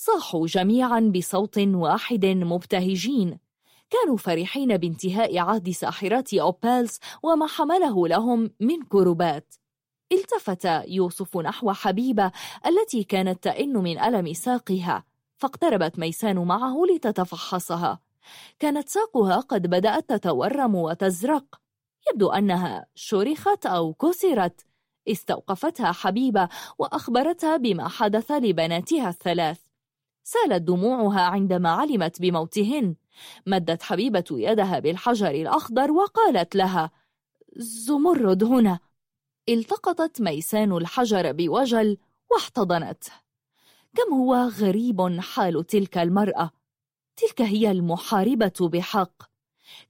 صاحوا جميعا بصوت واحد مبتهجين. كانوا فرحين بانتهاء عهد ساحرات أوبالس وما حمله لهم من كربات التفت يوسف نحو حبيبة التي كانت تئن من ألم ساقها فاقتربت ميسان معه لتتفحصها. كانت ساقها قد بدأت تتورم وتزرق. يبدو أنها شرخت أو كسرت. استوقفتها حبيبة وأخبرتها بما حدث لبناتها الثلاث. سالت دموعها عندما علمت بموتهن. مدت حبيبة يدها بالحجر الأخضر وقالت لها زمرد هنا. التقطت ميسان الحجر بوجل واحتضنته كم هو غريب حال تلك المرأة؟ تلك هي المحاربة بحق.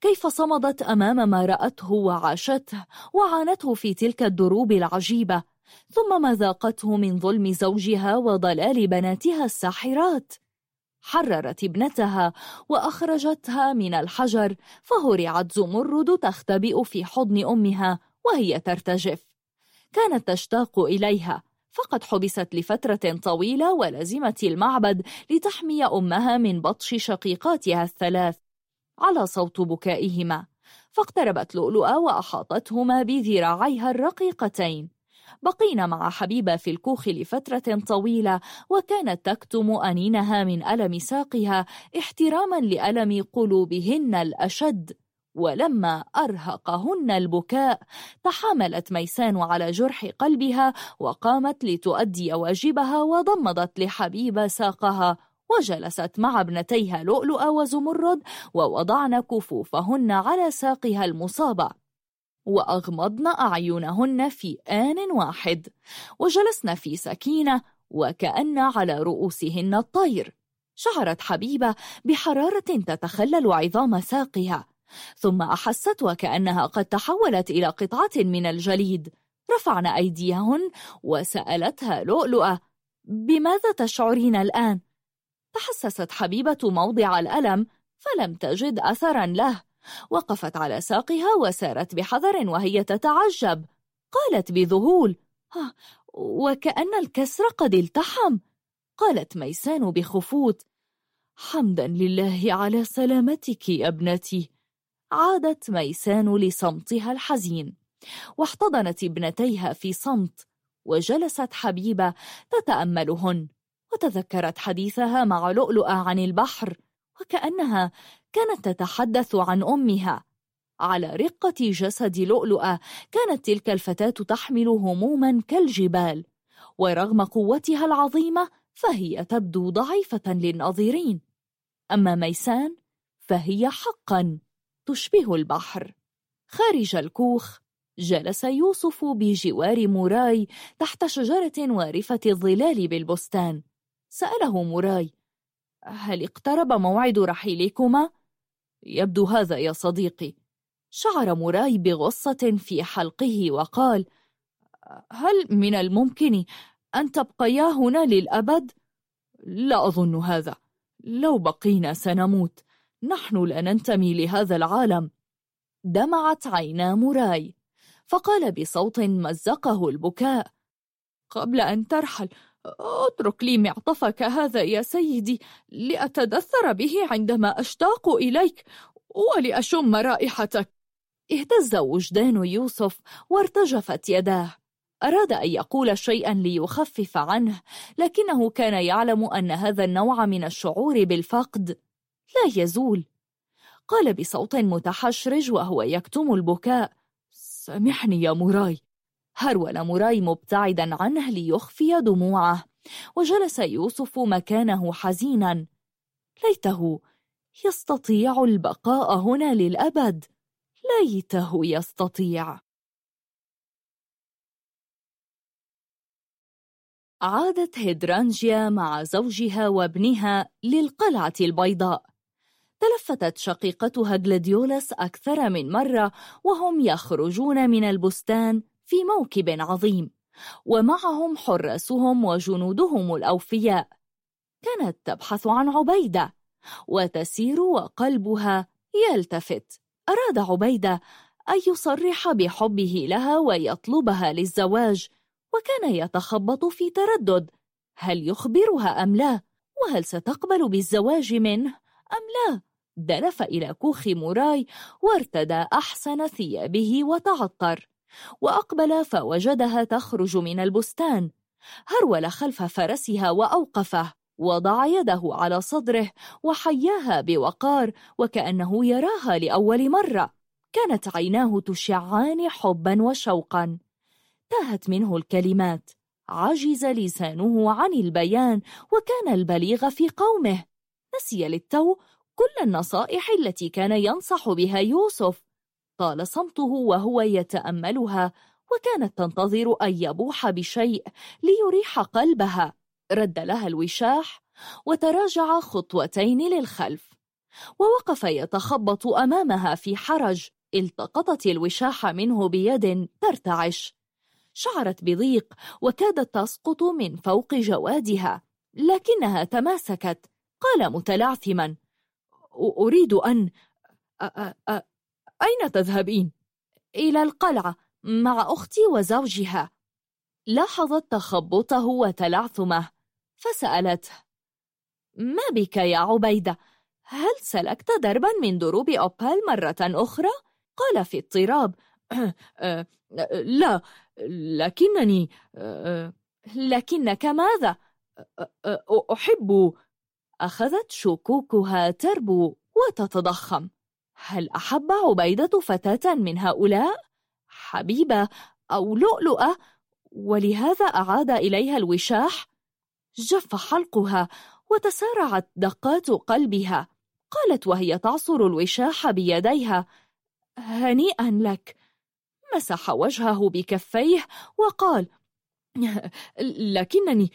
كيف صمدت أمام ما رأته وعاشته وعانته في تلك الدروب العجيبة؟ ثم ما ذاقته من ظلم زوجها وضلال بناتها الساحرات. حررت ابنتها وأخرجتها من الحجر فهرعت زمرد تختبئ في حضن أمها وهي ترتجف. كانت تشتاق إليها فقد حبست لفترة طويلة ولزمت المعبد لتحمي أمها من بطش شقيقاتها الثلاث. على صوت بكائهما فاقتربت لؤلؤة وأحاطتهما بذراعيها الرقيقتين. بقينا مع حبيبة في الكوخ لفترة طويلة وكانت تكتم أنينها من ألم ساقها احتراما لألم قلوبهن الأشد. ولما أرهقهن البكاء تحاملت ميسان على جرح قلبها وقامت لتؤدي واجبها وضمضت لحبيبة ساقها. وجلست مع ابنتيها لؤلؤ وزمرد ووضعن كفوفهن على ساقها المصابة. وأغمضن أعينهن في آن واحد وجلسن في سكينة وكأن على رؤوسهن الطير. شعرت حبيبة بحرارة تتخلل عظام ساقها ثم أحست وكأنها قد تحولت إلى قطعة من الجليد. رفعن أيديهن وسألتها لؤلؤة بماذا تشعرين الآن؟ تحسست حبيبة موضع الألم فلم تجد أثرا له. وقفت على ساقها وسارت بحذر وهي تتعجب. قالت بذهول آه، وكأن الكسر قد التحم. قالت ميسان بخفوت حمدا لله على سلامتك يا ابنتي. عادت ميسان لصمتها الحزين. واحتضنت ابنتيها في صمت وجلست حبيبة تتأملهن وتذكرت حديثها مع لؤلؤة عن البحر وكأنها كانت تتحدث عن أمها. على رقة جسد لؤلؤة كانت تلك الفتاة تحمل هموما كالجبال ورغم قوتها العظيمة فهي تبدو ضعيفة للناظرين. أما ميسان فهي حقا تشبه البحر. خارج الكوخ جلس يوسف بجوار موراي تحت شجرة وارفة الظلال بالبستان. سأله موراي هل اقترب موعد رحيلكما؟ يبدو هذا يا صديقي. شعر موراي بغصة في حلقه وقال هل من الممكن أن تبقيا هنا للأبد؟ لا أظن هذا. لو بقينا سنموت. نحن لا ننتمي لهذا العالم. دمعت عينا موراي فقال بصوت مزقه البكاء قبل أن ترحل أترك لي معطفك هذا يا سيدي لأتدثر به عندما أشتاق إليك ولأشم رائحتك. اهتز وجدان يوسف وارتجفت يداه. أراد أن يقول شيئا ليخفف عنه لكنه كان يعلم أن هذا النوع من الشعور بالفقد لا يزول. قال بصوت متحشرج وهو يكتم البكاء سامحني يا موراي. هرول موراي مبتعدا عنه ليخفي دموعه وجلس يوسف مكانه حزينا. ليته يستطيع البقاء هنا للأبد. ليته يستطيع. عادت هيدرانجيا مع زوجها وابنها للقلعة البيضاء. تلفتت شقيقتها جلاديولاس أكثر من مرة وهم يخرجون من البستان في موكب عظيم ومعهم حراسهم وجنودهم الأوفياء كانت تبحث عن عبيدة وتسير وقلبها يلتفت أراد عبيدة أن يصرح بحبه لها ويطلبها للزواج وكان يتخبط في تردد هل يخبرها أم لا؟ وهل ستقبل بالزواج منه أم لا؟ دلف إلى كوخ موراي وارتدى أحسن ثيابه وتعطر وأقبل فوجدها تخرج من البستان. هرول خلف فرسها وأوقفه وضع يده على صدره وحياها بوقار وكأنه يراها لأول مرة. كانت عيناه تشعان حبا وشوقا. تاهت منه الكلمات. عجز لسانه عن البيان وكان البليغ في قومه. نسي للتو كل النصائح التي كان ينصح بها يوسف. طال صمته وهو يتأملها وكانت تنتظر أن يبوح بشيء ليريح قلبها. رد لها الوشاح وتراجع خطوتين للخلف. ووقف يتخبط أمامها في حرج التقطت الوشاح منه بيد ترتعش. شعرت بضيق وكادت تسقط من فوق جوادها لكنها تماسكت. قال متلعثما أريد أن أين تذهبين؟ إلى القلعة مع أختي وزوجها لاحظت تخبطه وتلعثمه فسألته ما بك يا عبيدة؟ هل سلكت دربا من دروب أوبال مرة أخرى؟ قال في اضطراب أه، أه، لا لكنني أه، لكنك ماذا؟ أحب أخذت شكوكها تربو وتتضخم هل أحب عبيدة فتاة من هؤلاء؟ حبيبة أو لؤلؤة؟ ولهذا أعاد إليها الوشاح جف حلقها وتسارعت دقات قلبها قالت وهي تعصر الوشاح بيديها هنيئا لك. مسح وجهه بكفيه وقال لكنني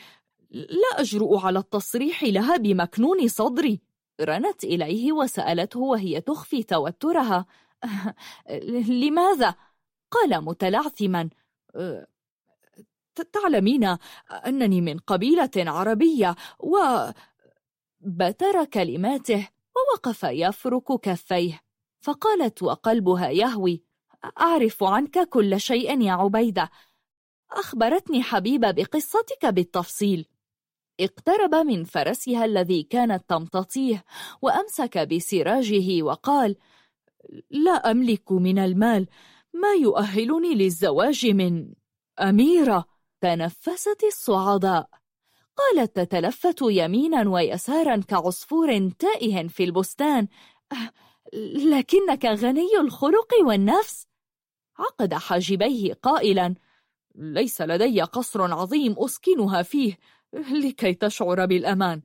لا أجرؤ على التصريح لها بمكنون صدري. رنت إليه وسألته وهي تخفي توترها. لماذا؟ قال متلعثما. أه، تعلمين أنني من قبيلة عربية وبتر كلماته ووقف يفرك كفيه. فقالت وقلبها يهوي أعرف عنك كل شيء يا عبيدة. أخبرتني حبيبة بقصتك بالتفصيل. اقترب من فرسها الذي كانت تمتطيه وأمسك بسراجه وقال لا أملك من المال ما يؤهلني للزواج من أميرة. تنفست الصعداء. قالت تتلفت يمينا ويسارا كعصفور تائه في البستان أه، لكنك غني الخلق والنفس. عقد حاجبيه قائلا ليس لدي قصر عظيم أسكنها فيه لكي تشعر بالأمان.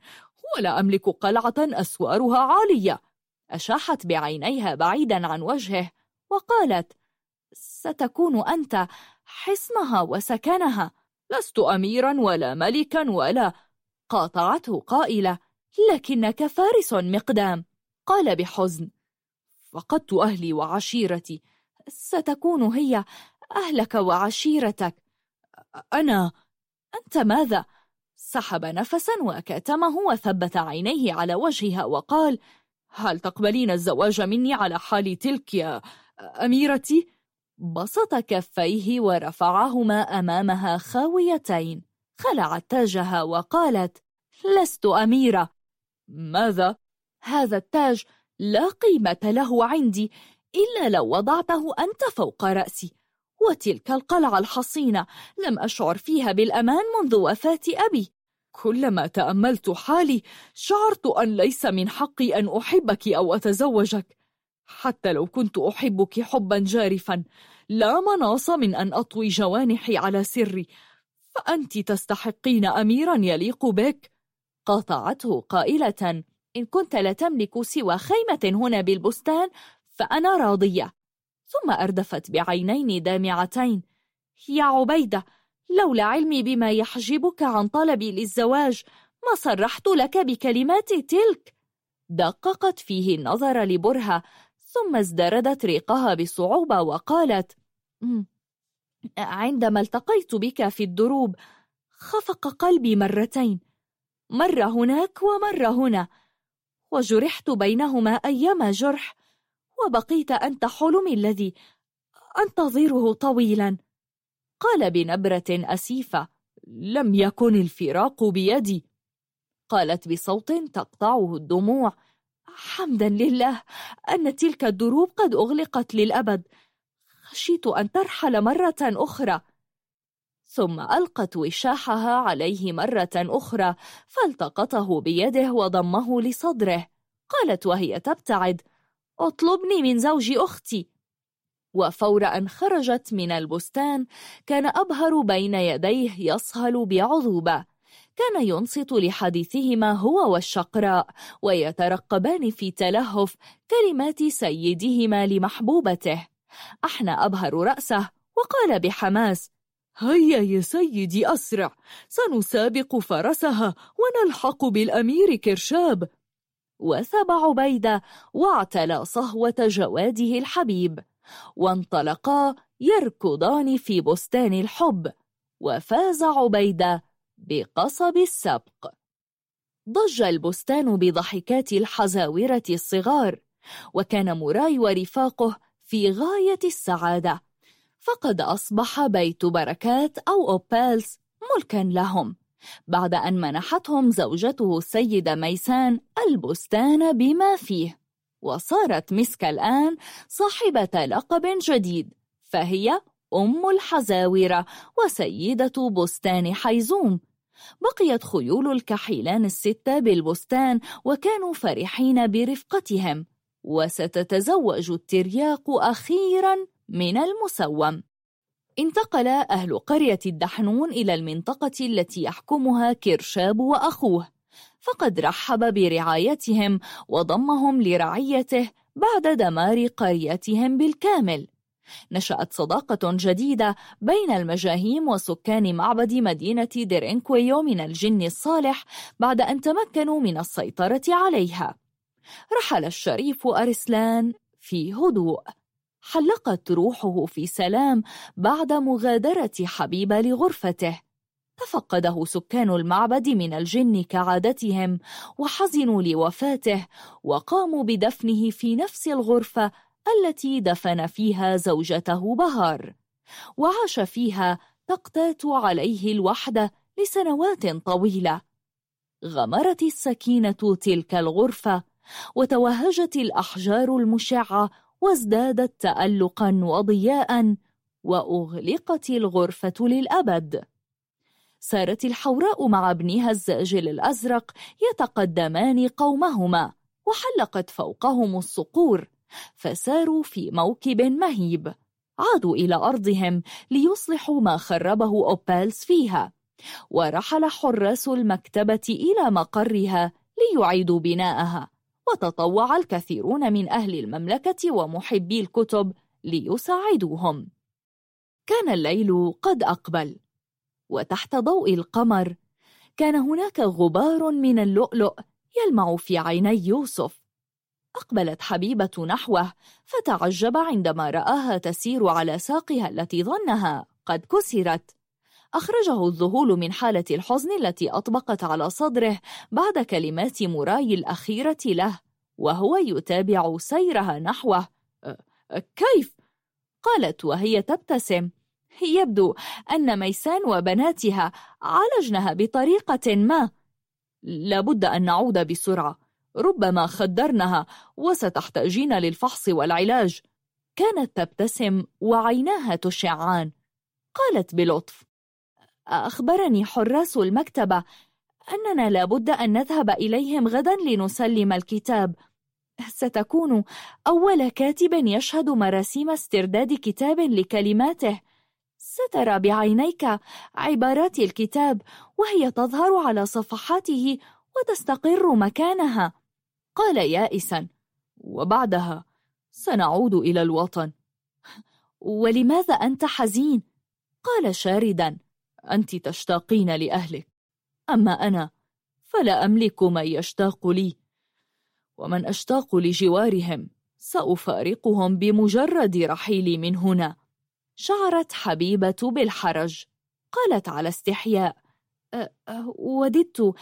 ولا أملك قلعة أسوارها عالية. أشاحت بعينيها بعيدا عن وجهه. وقالت ستكون أنت حصنها وسكنها. لست أميرا ولا ملكا ولا قاطعته قائلة لكنك فارس مقدام. قال بحزن فقدت أهلي وعشيرتي. ستكون هي أهلك وعشيرتك. أنا أنت ماذا؟ سحب نفسا وكتمه وثبت عينيه على وجهها وقال هل تقبلين الزواج مني على حال تلك يا أميرتي؟ بسط كفيه ورفعهما أمامها خاويتين خلعت تاجها وقالت لست أميرة ماذا؟ هذا التاج لا قيمة له عندي إلا لو وضعته أنت فوق رأسي وتلك القلعة الحصينة لم أشعر فيها بالأمان منذ وفاة أبي كلما تأملت حالي شعرت أن ليس من حقي أن أحبك أو أتزوجك. حتى لو كنت أحبك حبا جارفا لا مناص من أن أطوي جوانحي على سري. فأنت تستحقين أميرا يليق بك. قاطعته قائلة إن كنت لا تملك سوى خيمة هنا بالبستان فأنا راضية. ثم أردفت بعينين دامعتين. يا عبيدة لولا علمي بما يحجبك عن طلبي للزواج ما صرحت لك بكلمات تلك. دققت فيه النظر لبرهة ثم ازدردت ريقها بصعوبة وقالت عندما التقيت بك في الدروب خفق قلبي مرتين مرة هناك ومرة هنا وجرحت بينهما أيما جرح وبقيت أنت حلمي الذي أنتظره طويلاً. قال بنبرة أسيفة لم يكن الفراق بيدي. قالت بصوت تقطعه الدموع حمدا لله أن تلك الدروب قد أغلقت للأبد خشيت أن ترحل مرة أخرى. ثم ألقت وشاحها عليه مرة أخرى فالتقطه بيده وضمه لصدره قالت وهي تبتعد اطلبني من زوج أختي. وفور أن خرجت من البستان كان أبهر بين يديه يصهل بعذوبة. كان ينصت لحديثهما هو والشقراء ويترقبان في تلهف كلمات سيدهما لمحبوبته. أحنى أبهر رأسه وقال بحماس هيا يا سيدي أسرع سنسابق فرسها ونلحق بالأمير كرشاب. وثب عبيدة واعتلى صهوة جواده الحبيب. وانطلقا يركضان في بستان الحب وفاز عبيدة بقصب السبق. ضج البستان بضحكات الحزاورة الصغار وكان موراي ورفاقه في غاية السعادة. فقد أصبح بيت بركات أو أوبالس ملكا لهم. بعد أن منحتهم زوجته السيدة ميسان البستان بما فيه. وصارت مسكا الآن صاحبة لقب جديد فهي أم الحزاورة وسيدة بستان حيزوم. بقيت خيول الكحيلان الستة بالبستان وكانوا فرحين برفقتهم وستتزوج الترياق أخيرا من المسوم. انتقل أهل قرية الدحنون إلى المنطقة التي يحكمها كرشاب وأخوه. فقد رحب برعايتهم وضمهم لرعيته بعد دمار قريتهم بالكامل. نشأت صداقة جديدة بين المجاهيم وسكان معبد مدينة ديرينكويو من الجن الصالح بعد أن تمكنوا من السيطرة عليها. رحل الشريف أرسلان في هدوء. حلقت روحه في سلام بعد مغادرة حبيبة لغرفته. تفقده سكان المعبد من الجن كعادتهم وحزنوا لوفاته وقاموا بدفنه في نفس الغرفة التي دفن فيها زوجته بهار. وعاش فيها تقتات عليه الوحدة لسنوات طويلة. غمرت السكينة تلك الغرفة وتوهجت الأحجار المشعة وازدادت تألقا وضياءا وأغلقت الغرفة للأبد. سارت الحوراء مع ابنها الزاجل الأزرق يتقدمان قومهما وحلقت فوقهم الصقور فساروا في موكب مهيب. عادوا إلى أرضهم ليصلحوا ما خربه أوبالس فيها. ورحل حراس المكتبة إلى مقرها ليعيدوا بناءها. وتطوع الكثيرون من أهل المملكة ومحبي الكتب ليساعدوهم. كان الليل قد أقبل. وتحت ضوء القمر كان هناك غبار من اللؤلؤ يلمع في عيني يوسف. أقبلت حبيبة نحوه فتعجب عندما رآها تسير على ساقها التي ظنها قد كسرت. أخرجه الذهول من حالة الحزن التي أطبقت على صدره بعد كلمات مراي الأخيرة له وهو يتابع سيرها نحوه. أه، أه، كيف؟ قالت وهي تبتسم. يبدو أن ميسان وبناتها عالجنها بطريقة ما. لابد أن نعود بسرعة. ربما خدرنها وستحتاجين للفحص والعلاج. كانت تبتسم وعيناها تشعان. قالت بلطف أخبرني حراس المكتبة أننا لابد أن نذهب إليهم غدا لنسلم الكتاب. ستكون أول كاتب يشهد مراسيم استرداد كتاب لكلماته. سترى بعينيك عبارات الكتاب وهي تظهر على صفحاته وتستقر مكانها. قال يائسا وبعدها سنعود إلى الوطن. ولماذا أنت حزين؟ قال شاردا أنت تشتاقين لأهلك. أما أنا فلا أملك من يشتاق لي. ومن أشتاق لجوارهم سأفارقهم بمجرد رحيلي من هنا. شعرت حبيبة بالحرج. قالت على استحياء. أه، أه، وددت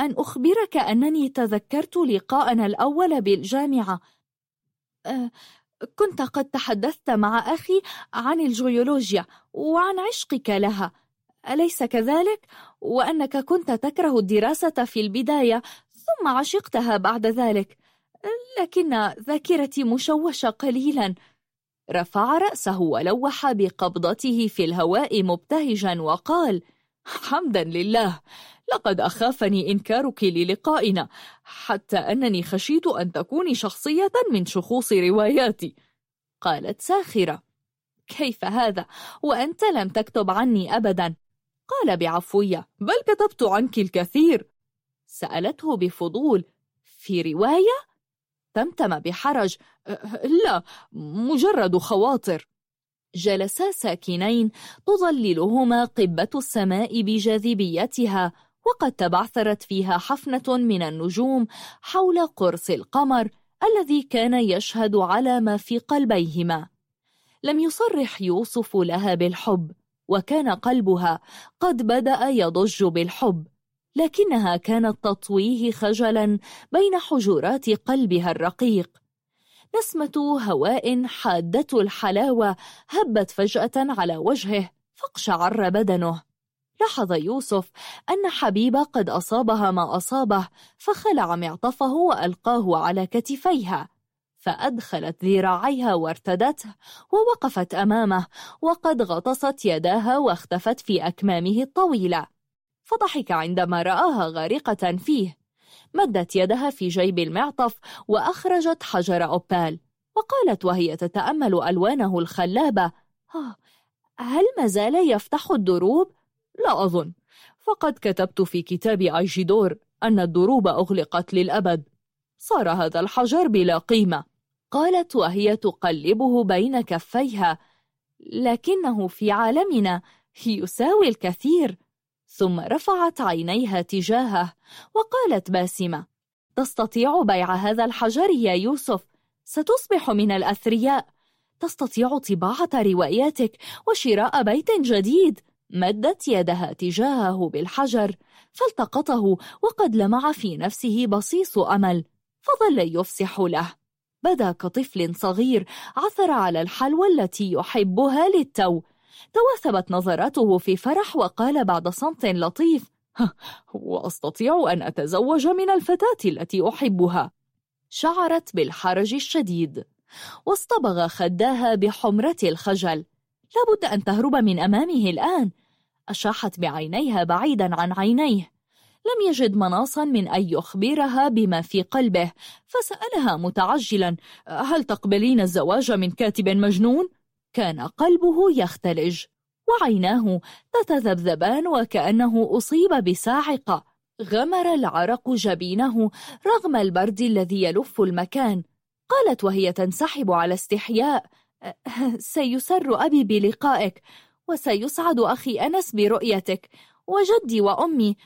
أن أخبرك أنني تذكرت لقاءنا الأول بالجامعة. أه، كنت قد تحدثت مع أخي عن الجيولوجيا وعن عشقك لها. أليس كذلك؟ وأنك كنت تكره الدراسة في البداية ثم عشقتها بعد ذلك. لكن ذاكرتي مشوشة قليلا. رفع رأسه ولوح بقبضته في الهواء مبتهجا وقال حمدا لله لقد أخافني إنكارك للقائنا حتى أنني خشيت أن تكوني شخصية من شخوص رواياتي. قالت ساخرة كيف هذا؟ وأنت لم تكتب عني أبدا. قال بعفوية بل كتبت عنك الكثير. سألته بفضول في رواية؟ تمتم بحرج لا مجرد خواطر. جلسا ساكنين تظللهما قبة السماء بجاذبيتها وقد تبعثرت فيها حفنة من النجوم حول قرص القمر الذي كان يشهد على ما في قلبيهما. لم يصرح يوسف لها بالحب وكان قلبها قد بدأ يضج بالحب. لكنها كانت تطويه خجلا بين حجرات قلبها الرقيق. نسمة هواء حادة الحلاوة هبت فجأة على وجهه فاقشعر بدنه. لاحظ يوسف أن حبيبة قد أصابها ما أصابه فخلع معطفه وألقاه على كتفيها فأدخلت ذراعيها وارتدته ووقفت أمامه وقد غطست يداها واختفت في أكمامه الطويلة. فضحك عندما رآها غارقة فيه. مدت يدها في جيب المعطف وأخرجت حجر أوبال وقالت وهي تتأمل ألوانه الخلابة. آه، هل ما زال يفتح الدروب؟ لا أظن فقد كتبت في كتاب إيجيدور أن الدروب أغلقت للأبد. صار هذا الحجر بلا قيمة. قالت وهي تقلبه بين كفيها. لكنه في عالمنا يساوي الكثير. ثم رفعت عينيها تجاهه وقالت باسمة تستطيع بيع هذا الحجر يا يوسف؟ ستصبح من الأثرياء. تستطيع طباعة رواياتك وشراء بيت جديد. مدت يدها تجاهه بالحجر فالتقطه وقد لمع في نفسه بصيص أمل فظل يفسح له. بدا كطفل صغير عثر على الحلوى التي يحبها للتو توثبت نظراته في فرح وقال بعد صمت لطيف. وأستطيع أن أتزوج من الفتاة التي أحبها. شعرت بالحرج الشديد. واصطبغ خداها بحمرة الخجل. لابد أن تهرب من أمامه الآن. أشاحت بعينيها بعيدا عن عينيه. لم يجد مناصا من أن يخبرها بما في قلبه. فسألها متعجلا هل تقبلين الزواج من كاتب مجنون؟ كان قلبه يختلج وعيناه تتذبذبان وكأنه أصيب بساعقة غمر العرق جبينه رغم البرد الذي يلف المكان. قالت وهي تنسحب على استحياء. سيسر أبي بلقائك وسيسعد أخي أنس برؤيتك وجدي وأمي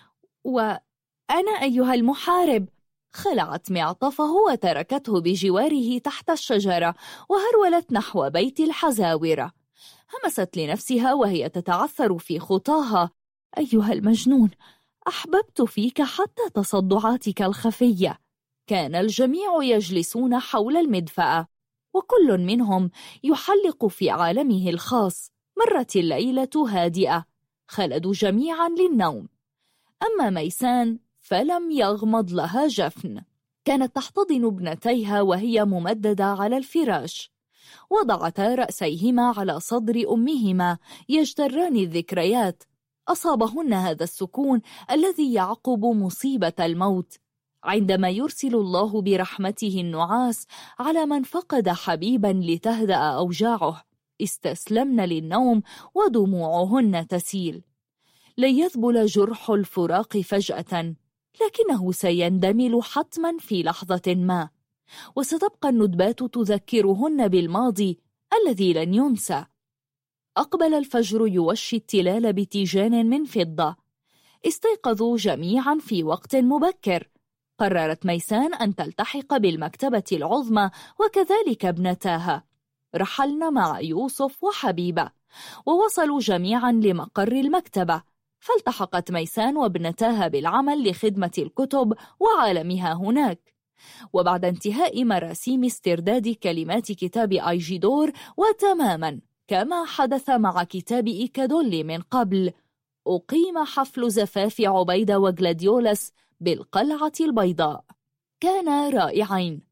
وأنا أيها المحارب. خلعت معطفه وتركته بجواره تحت الشجرة وهرولت نحو بيت الحزاورة همست لنفسها وهي تتعثر في خطاها. أيها المجنون أحببت فيك حتى تصدعاتك الخفية. كان الجميع يجلسون حول المدفأة وكل منهم يحلق في عالمه الخاص مرت الليلة هادئة خلدوا جميعا للنوم. أما ميسان فلم يغمض لها جفن. كانت تحتضن ابنتيها وهي ممددة على الفراش. وضعتا رأسيهما على صدر أمهما يجتران الذكريات. أصابهن هذا السكون الذي يعقب مصيبة الموت. عندما يرسل الله برحمته النعاس على من فقد حبيبا لتهدأ أوجاعه استسلمن للنوم ودموعهن تسيل. لن يذبل جرح الفراق فجأة. لكنه سيندمل حتما في لحظة ما وستبقى الندبات تذكرهن بالماضي الذي لن ينسى. أقبل الفجر يوشي التلال بتيجان من فضة. استيقظوا جميعا في وقت مبكر. قررت ميسان أن تلتحق بالمكتبة العظمى وكذلك ابنتاها. رحلن مع يوسف وحبيبة ووصلوا جميعا لمقر المكتبة. فالتحقت ميسان وابنتاها بالعمل لخدمة الكتب وعالمها هناك. وبعد انتهاء مراسيم استرداد كلمات كتاب آيجيدور وتماما كما حدث مع كتاب إيكادولي من قبل. أقيم حفل زفاف عبيدة وغلاديولاس بالقلعة البيضاء. كانا رائعين.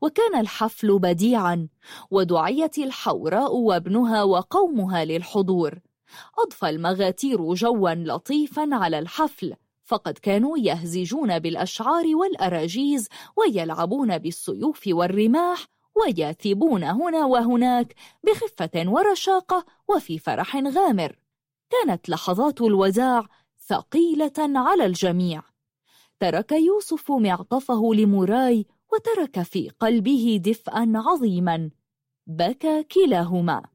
وكان الحفل بديعا ودعيت الحوراء وابنها وقومها للحضور. أضفى المغاتير جوا لطيفا على الحفل فقد كانوا يهزجون بالأشعار والأراجيز ويلعبون بالسيوف والرماح ويثبون هنا وهناك بخفة ورشاقة وفي فرح غامر. كانت لحظات الوزاع ثقيلة على الجميع. ترك يوسف معطفه لموراي وترك في قلبه دفئا عظيما. بكى كلاهما.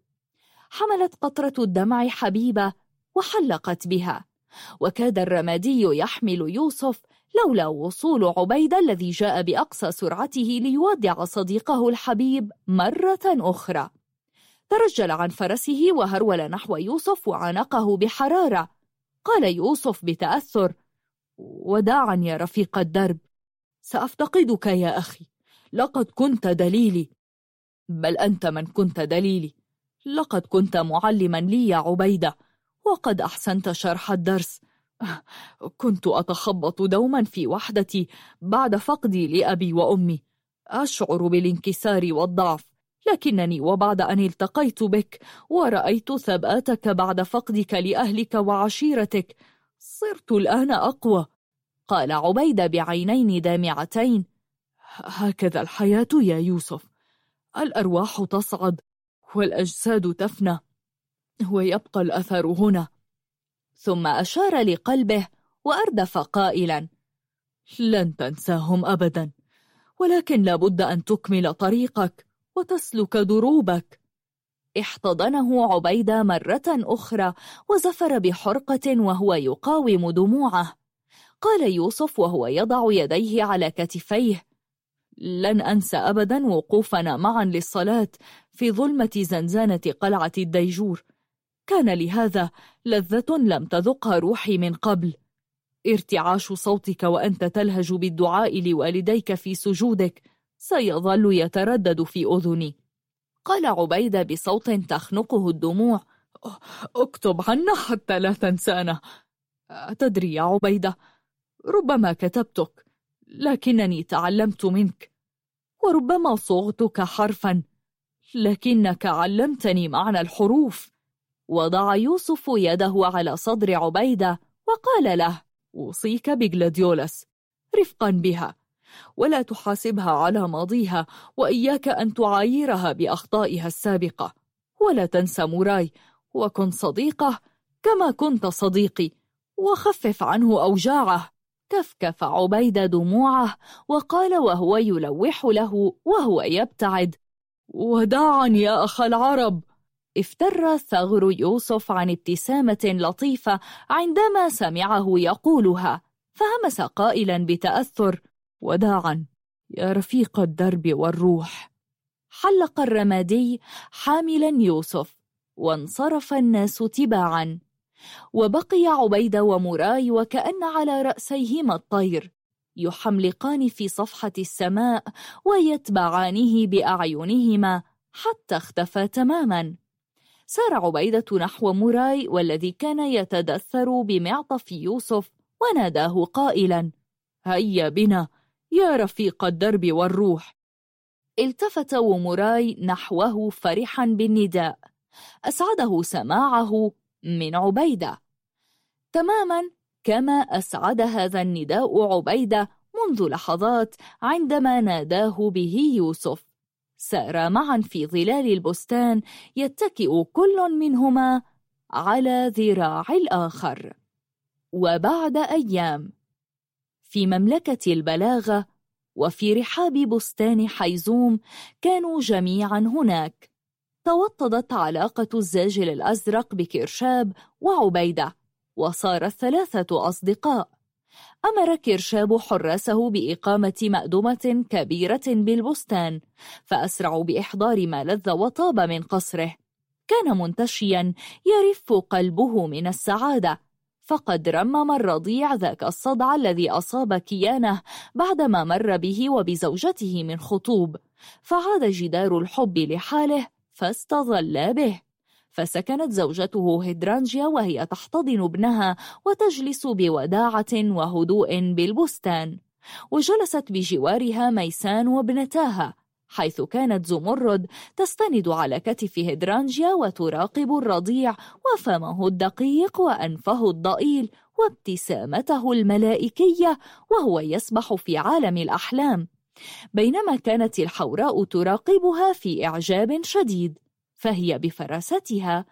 حملت قطرة الدمع حبيبة وحلقت بها. وكاد الرمادي يحمل يوسف لولا وصول عبيدة الذي جاء بأقصى سرعته ليودع صديقه الحبيب مرة أخرى. ترجل عن فرسه وهرول نحو يوسف وعانقه بحرارة. قال يوسف بتأثر وداعا يا رفيق الدرب سأفتقدك يا أخي لقد كنت دليلي. بل أنت من كنت دليلي. لقد كنت معلما لي يا عبيدة وقد أحسنت شرح الدرس. كنت أتخبط دوما في وحدتي بعد فقدي لأبي وأمي. أشعر بالانكسار والضعف لكنني وبعد أن التقيت بك ورأيت ثباتك بعد فقدك لأهلك وعشيرتك. صرت الآن أقوى. قال عبيدة بعينين دامعتين. هكذا الحياة يا يوسف. الأرواح تصعد. والأجساد تفنى ويبقى الأثر هنا. ثم أشار لقلبه وأردف قائلا لن تنساهم أبدا ولكن لابد أن تكمل طريقك وتسلك دروبك. احتضنه عبيدة مرة أخرى وزفر بحرقة وهو يقاوم دموعه. قال يوسف وهو يضع يديه على كتفيه لن أنسى أبدا وقوفنا معا للصلاة في ظلمة زنزانة قلعة الديجور. كان لهذا لذة لم تذقها روحي من قبل. ارتعاش صوتك وأنت تلهج بالدعاء لوالديك في سجودك. سيظل يتردد في أذني. قال عبيدة بصوت تخنقه الدموع. اكتب عنا حتى لا تنسانا. أتدري يا عبيدة؟ ربما كتبتك. لكنني تعلمت منك وربما صغتك حرفا لكنك علمتني معنى الحروف. وضع يوسف يده على صدر عبيدة وقال له أوصيك بجلاديولس رفقا بها ولا تحاسبها على ماضيها وإياك أن تعايرها بأخطائها السابقة. ولا تنسى موراي وكن صديقه كما كنت صديقي وخفف عنه أوجاعه. كفكف عبيد دموعه وقال وهو يلوح له وهو يبتعد. وداعا يا أخ العرب. افتر ثغر يوسف عن ابتسامة لطيفة عندما سمعه يقولها فهمس قائلا بتأثر. وداعا يا رفيق الدرب والروح. حلق الرمادي حاملا يوسف وانصرف الناس تباعا. وبقي عبيد ومراي وكأن على رأسيهما الطير يحملقان في صفحة السماء ويتبعانه بأعينهما حتى اختفى تماما. سار عبيدة نحو مراي والذي كان يتدثر بمعطف يوسف وناداه قائلا هيا بنا يا رفيق الدرب والروح. التفت ومراي نحوه فرحا بالنداء. أسعده سماعه من عبيدة. تماما كما أسعد هذا النداء عبيدة منذ لحظات عندما ناداه به يوسف. سارا معا في ظلال البستان يتكئ كل منهما على ذراع الآخر. وبعد أيام في مملكة البلاغة وفي رحاب بستان حيزوم كانوا جميعا هناك. توطدت علاقة الزاجل الأزرق بكرشاب وعبيدة وصار الثلاثة أصدقاء. أمر كرشاب حراسه بإقامة مأدمة كبيرة بالبستان فأسرعوا بإحضار ما لذ وطاب من قصره. كان منتشيا يرف قلبه من السعادة فقد رمم الرضيع ذاك الصدع الذي أصاب كيانه بعدما مر به وبزوجته من خطوب. فعاد جدار الحب لحاله فاستظل به فسكنت زوجته هيدرانجيا وهي تحتضن ابنها وتجلس بوداعة وهدوء بالبستان وجلست بجوارها ميسان وابنتاها حيث كانت زمرد تستند على كتف هيدرانجيا وتراقب الرضيع وفمه الدقيق وأنفه الضئيل وابتسامته الملائكية وهو يسبح في عالم الأحلام. بينما كانت الحوراء تراقبها في إعجاب شديد فهي بفراستها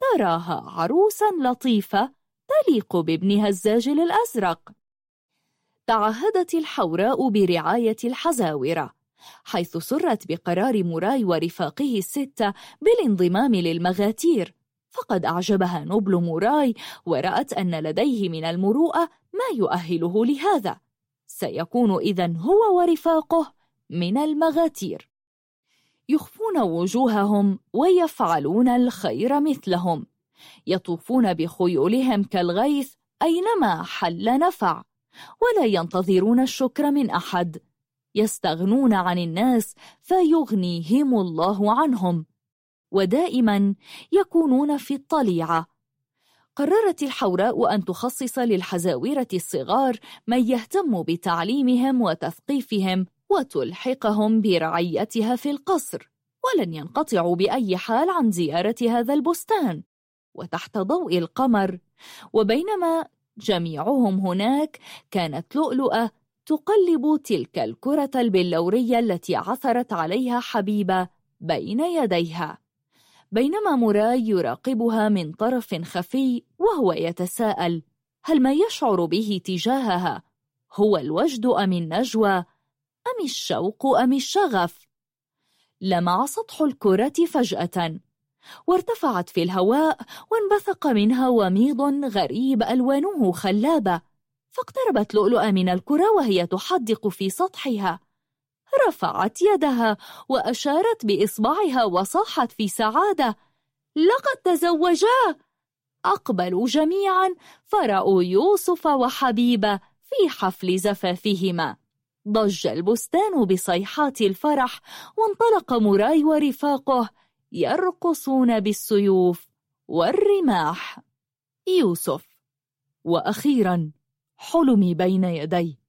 تراها عروسا لطيفة تليق بابنها الزاجل الأزرق. تعهدت الحوراء برعاية الحزاورة حيث سرت بقرار موراي ورفاقه الستة بالانضمام للمغاتير فقد أعجبها نبل موراي ورأت أن لديه من المروءة ما يؤهله لهذا. سيكون إذا هو ورفاقه من المغاتير. يخفون وجوههم ويفعلون الخير مثلهم. يطوفون بخيولهم كالغيث أينما حل نفع. ولا ينتظرون الشكر من أحد. يستغنون عن الناس فيغنيهم الله عنهم. ودائما يكونون في الطليعة. قررت الحوراء أن تخصص للحزاورة الصغار من يهتم بتعليمهم وتثقيفهم وتلحقهم برعيتها في القصر ولن ينقطعوا بأي حال عن زيارة هذا البستان وتحت ضوء القمر. وبينما جميعهم هناك كانت لؤلؤة تقلب تلك الكرة البلورية التي عثرت عليها حبيبة بين يديها. بينما موراي يراقبها من طرف خفي وهو يتساءل هل ما يشعر به تجاهها؟ هو الوجد أم النجوى؟ أم الشوق أم الشغف؟ لمع سطح الكرة فجأة وارتفعت في الهواء وانبثق منها وميض غريب ألوانه خلابة فاقتربت لؤلؤة من الكرة وهي تحدق في سطحها. رفعت يدها وأشارت بإصبعها وصاحت في سعادة. لقد تزوجا. أقبلوا جميعا. فرأوا يوسف وحبيبة في حفل زفافهما. ضج البستان بصيحات الفرح وانطلق موراي ورفاقه يرقصون بالسيوف والرماح. يوسف. وأخيرا حلمي بين يدي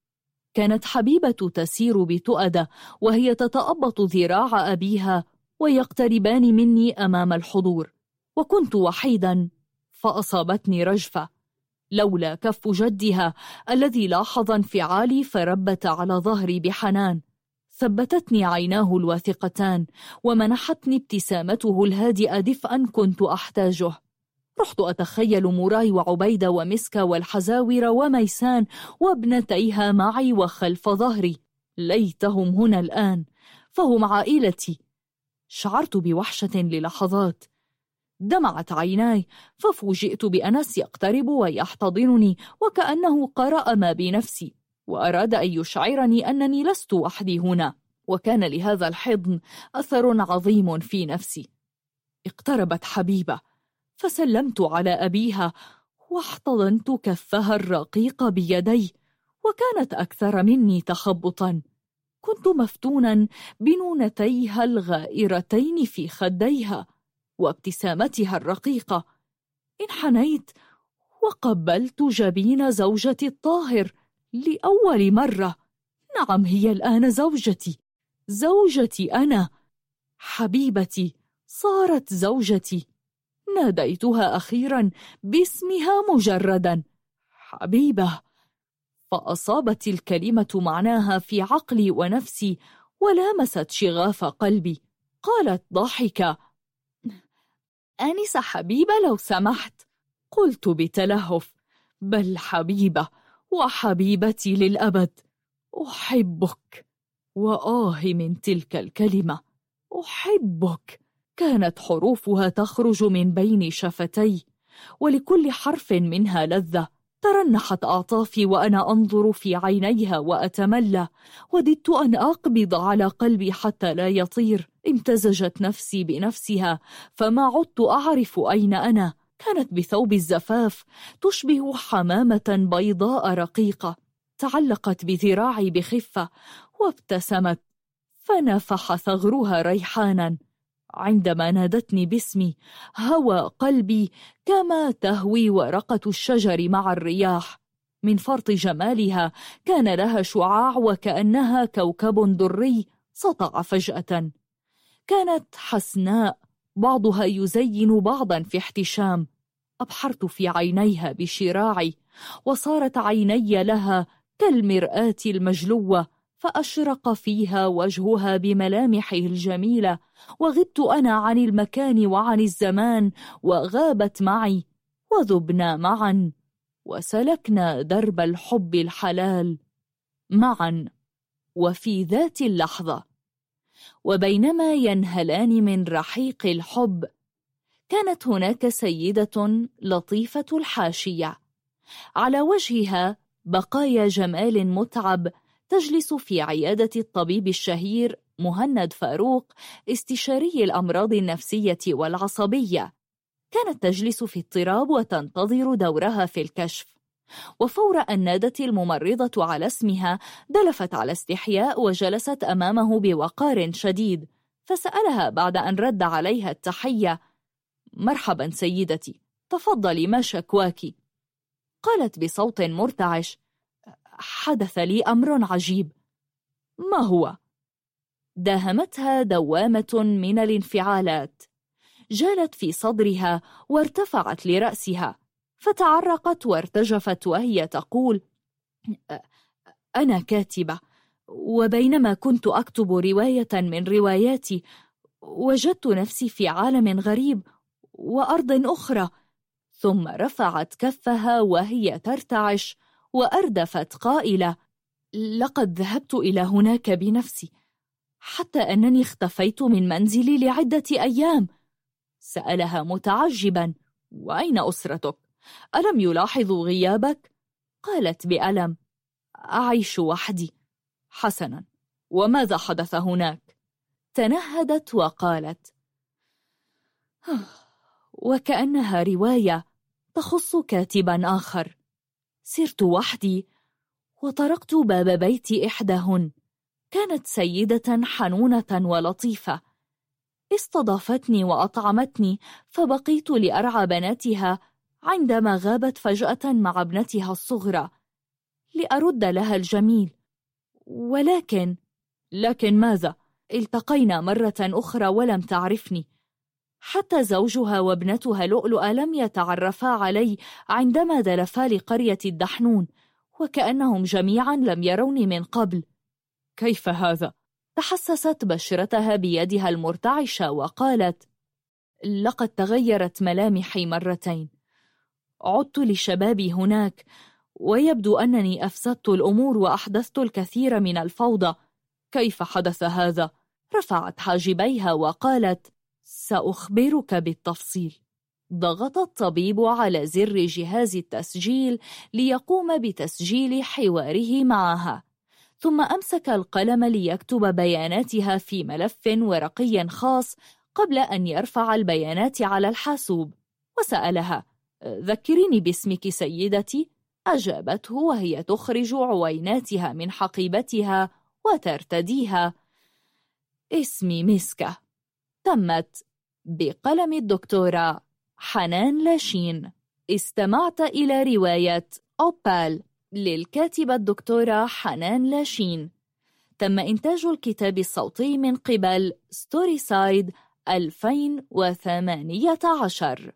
كانت حبيبة تسير بتؤدة وهي تتأبط ذراع أبيها ويقتربان مني أمام الحضور وكنت وحيدا فأصابتني رجفة. لولا كف جدها الذي لاحظ انفعالي فربت على ظهري بحنان ثبتتني عيناه الواثقتان ومنحتني ابتسامته الهادئة دفئا كنت أحتاجه. رحت أتخيل موراي وعبيدة ومسكة والحزاور وميسان وابنتيها معي وخلف ظهري. ليتهم هنا الآن. فهم عائلتي. شعرت بوحشة للحظات. دمعت عيناي. ففوجئت بأنس يقترب ويحتضنني وكأنه قرأ ما بنفسي. وأراد أن يشعرني أنني لست وحدي هنا. وكان لهذا الحضن أثر عظيم في نفسي. اقتربت حبيبة. فسلمت على أبيها واحتضنت كفها الرقيق بيدي وكانت أكثر مني تخبطا. كنت مفتونا بنونتيها الغائرتين في خديها وابتسامتها الرقيقة انحنيت وقبلت جبين زوجتي الطاهر لأول مرة. نعم هي الآن زوجتي. زوجتي أنا. حبيبتي صارت زوجتي. ناديتها أخيرا باسمها مجردا. حبيبة فأصابت الكلمة معناها في عقلي ونفسي ولامست شغاف قلبي قالت ضحكة أنسة حبيبة لو سمحت. قلت بتلهف بل حبيبة وحبيبتي للأبد. أحبك وآه من تلك الكلمة أحبك كانت حروفها تخرج من بين شفتي ولكل حرف منها لذة. ترنحت أعطافي وأنا أنظر في عينيها وأتملى وددت أن أقبض على قلبي حتى لا يطير. امتزجت نفسي بنفسها فما عدت أعرف أين أنا. كانت بثوب الزفاف تشبه حمامة بيضاء رقيقة. تعلقت بذراعي بخفة وابتسمت فنفح ثغرها ريحانا. عندما نادتني باسمي هوى قلبي كما تهوي ورقة الشجر مع الرياح. من فرط جمالها كان لها شعاع وكأنها كوكب دري سطع فجأة. كانت حسناء بعضها يزين بعضا في احتشام. أبحرت في عينيها بشراعي وصارت عيني لها كالمرآة المجلوة. فأشرق فيها وجهها بملامحه الجميلة وغبت أنا عن المكان وعن الزمان وغابت معي وذبنا معا وسلكنا درب الحب الحلال معا وفي ذات اللحظة. وبينما ينهلان من رحيق الحب كانت هناك سيدة لطيفة الحاشية. على وجهها بقايا جمال متعب تجلس في عيادة الطبيب الشهير مهند فاروق استشاري الأمراض النفسية والعصبية. كانت تجلس في اضطراب وتنتظر دورها في الكشف. وفور أن نادت الممرضة على اسمها دلفت على استحياء وجلست أمامه بوقار شديد فسألها بعد أن رد عليها التحية. مرحبا سيدتي تفضلي ما شكواك؟ قالت بصوت مرتعش حدث لي أمر عجيب. ما هو؟ داهمتها دوامة من الانفعالات. جالت في صدرها وارتفعت لرأسها فتعرقت وارتجفت وهي تقول أنا كاتبة وبينما كنت أكتب رواية من رواياتي وجدت نفسي في عالم غريب وأرض أخرى. ثم رفعت كفها وهي ترتعش وأردفت قائلة لقد ذهبت إلى هناك بنفسي حتى أنني اختفيت من منزلي لعدة أيام سألها متعجبا وأين أسرتك؟ ألم يلاحظوا غيابك؟ قالت بألم أعيش وحدي حسنا وماذا حدث هناك؟ تنهدت وقالت أه، وكأنها رواية تخص كاتبا آخر سرت وحدي وطرقت باب بيت إحداهن. كانت سيدة حنونة ولطيفة. استضافتني وأطعمتني فبقيت لأرعى بناتها عندما غابت فجأة مع ابنتها الصغرى. لأرد لها الجميل. ولكن؟ لكن ماذا؟ التقينا مرة أخرى ولم تعرفني. حتى زوجها وابنتها لؤلؤة لم يتعرفا علي عندما دلفا لقرية الدحنون وكأنهم جميعا لم يروني من قبل كيف هذا؟ تحسست بشرتها بيدها المرتعشة وقالت لقد تغيرت ملامحي مرتين عدت لشبابي هناك ويبدو أنني أفسدت الأمور وأحدثت الكثير من الفوضى كيف حدث هذا؟ رفعت حاجبيها وقالت سأخبرك بالتفصيل. ضغط الطبيب على زر جهاز التسجيل ليقوم بتسجيل حواره معها ثم أمسك القلم ليكتب بياناتها في ملف ورقي خاص قبل أن يرفع البيانات على الحاسوب. وسألها ذكرني باسمك سيدتي؟ أجابته وهي تخرج عويناتها من حقيبتها وترتديها. اسمي مسكة. تمت بقلم الدكتورة حنان لاشين. استمعت إلى رواية أوبال للكاتبة الدكتورة حنان لاشين. تم إنتاج الكتاب الصوتي من قبل Storyside 2018